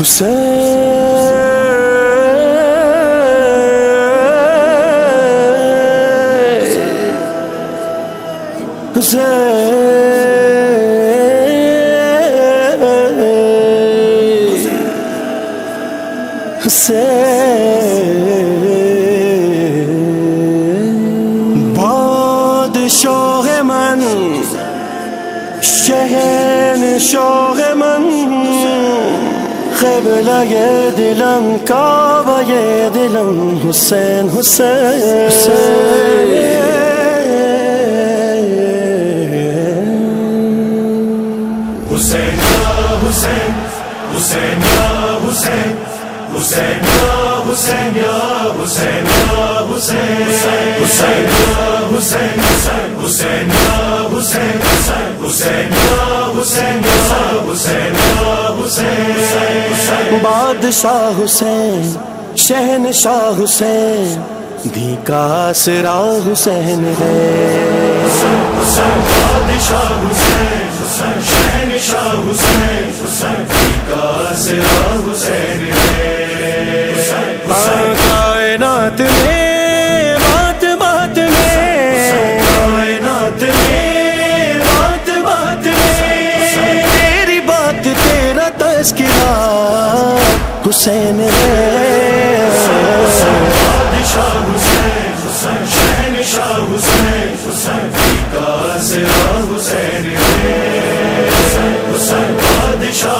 بادشاہ قبلہ یہ دلم کعبہ یہ دلم حسین حسین, حسین حسین حسین حسین حسین حسین حسین یا حسین یا حسین حسین یا حسین حسین یا حسین حسین یا حسین حسین یا حسین بادشاہ حسین شہن شاہ حسین دی کا سرا حسین ہے حسین بادشاہ حسین شہن شاہ حسین حسین کا سرا حسین کائنات میں بات بات میں کائنات میں بات بات میں تیری بات تیرا تذکرہ حسین بادشاہ حسین شہن شاہ حسین کا سرا حسین ہے بادشاہ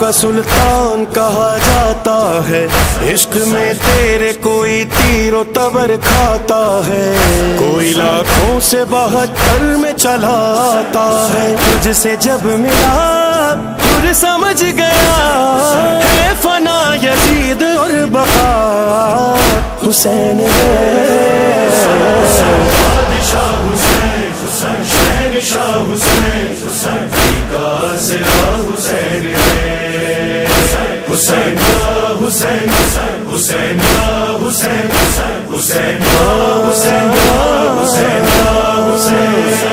کا سلطان کہا جاتا ہے۔ عشق میں تیرے کوئی تیر و تبر کھاتا ہے۔ کوئی لاکھوں سے بہتر میں چلا آتا ہے۔ تجھ سے جب ملا پھر سمجھ گیا۔ ہے فنا یزید اور بقا، حسین ہے۔ حسین شہن شاہ حسین حسین ہے حسین حسین حسین حسین حسین حسین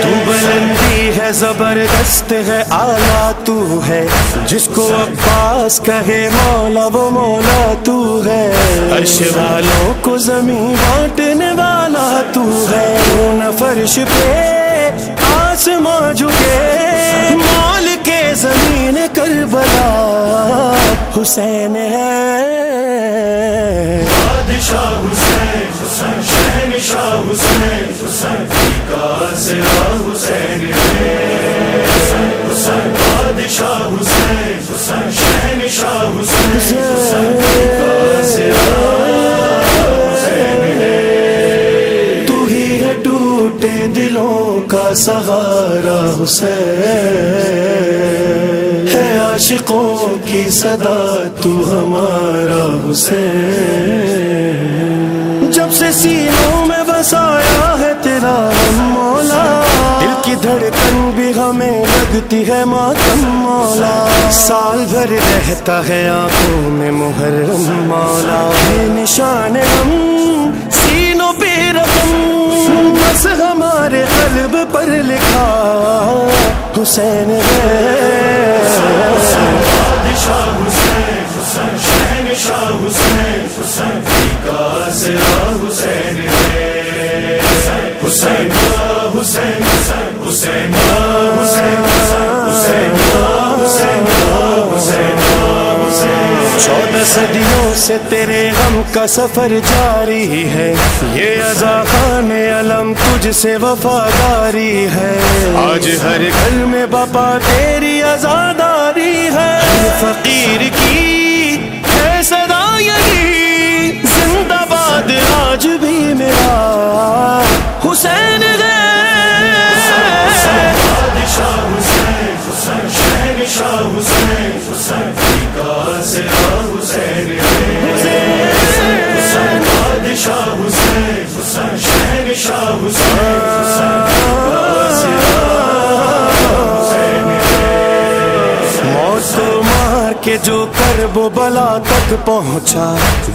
تو بلندی ہے، زبردست ہے، آلہ تو ہے۔ جس کو عباس کہے، مولا، وہ مولا تو ہے۔ عرش والوں کو زمین بانٹنے والا تو ہے۔ نہ فرش پہ آسمان جھکے حسین ہے۔ بادشاہ حسین شہن شاہ حسین کا سرا حسین ہے۔ بادشاہ حسین شہن شاہ حسین کا سرا تو ہی ہے ٹوٹے دلوں کا سہارا حسین۔ عاشقوں کی صدا تو ہمارا حسین۔ جب سے سینوں میں بسایا ہے تیرا مولا، دل کی دھڑکن بھی ہمیں لگتی ہے ماتم مولا۔ سال بھر رہتا ہے آنکھوں میں محرم مولا۔ ہے نشان ہم سینوں پہ رقم بس ہمارے قلب پر لکھا حسین ہے۔ صدیوں سے تیرے غم کا سفر جاری ہے۔ یہ ازا خان علم تجھ سے وفاداری ہے۔ آج ہر گھر میں باپا تیری آزاداری ہے۔ فقیر کی صدا یہی بادشاہ حسین شہن شاہ حسین حسین موت مار کے جو کر بلا تک پہنچا،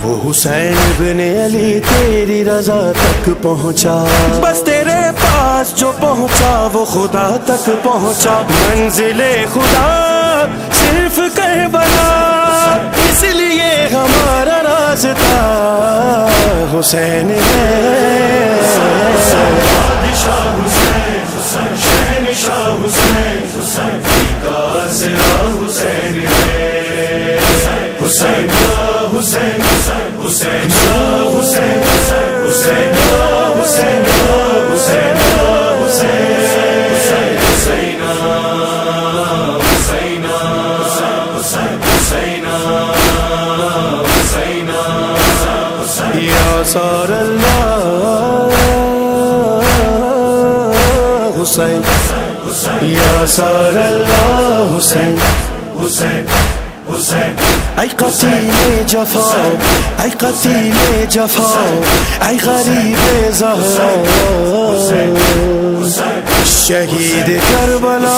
وہ حسین بن علی تیری رضا تک پہنچا۔ بس تیرے پاس جو پہنچا، وہ خدا تک پہنچا۔ منزل خدا صرف کر بنا اس لیے ہمارا راز تھا حسین حسین، یا سار اللہ حسین حسین ای قتیل جفا، ای قتیل جفا، ای غریب زہرا، شہید کربلا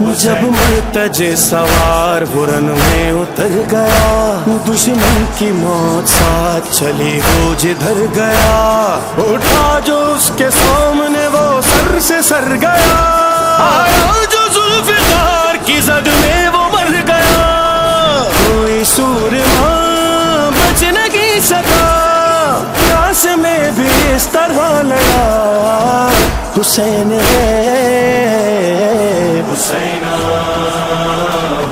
حسین جب مرتج سوار برن میں اتر گیا۔ دشمن کی موت ساتھ چلی، وہ جدھر گیا۔ اٹھا جو اس کے سامنے، وہ سر سے سر گیا۔ آیا جو ذوالفقار کی زد میں، وہ مر گیا۔ کوئی سور ماں بچ نہیں سکا۔ راس میں بھی اس طرح لڑا۔ حسین ہے حسین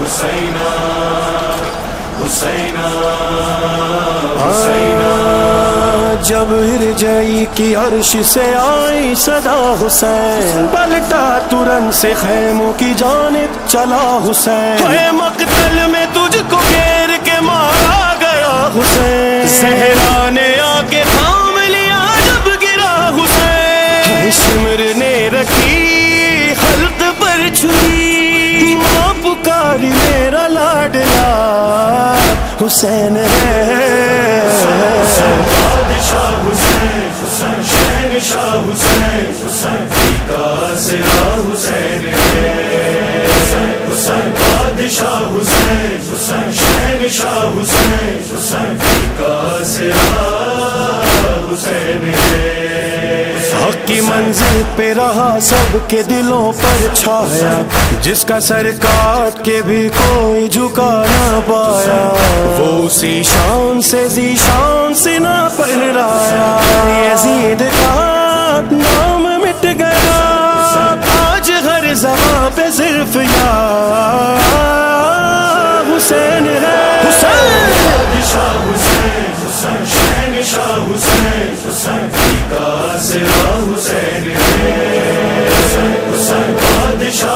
حسین حسین حسین جب ہرجئی کی عرش سے آئی صدا حسین پلٹا ترنت سے خیموں کی جانب چلا حسین۔ مقتل میں تجھ کو گھیر کے مارا گیا حسین۔ حسین حق کی منزل پہ رہا سب کے دلوں پر چھایا، جس کا سر کاٹ کے بھی کوئی جھکا نہ پایا۔ وہ اسی شان سے زی شان سے نہ پہرایا یزید کا نام مٹ گیا۔ آج ہر زباں پہ صرف یا حسین ہے۔ حسین!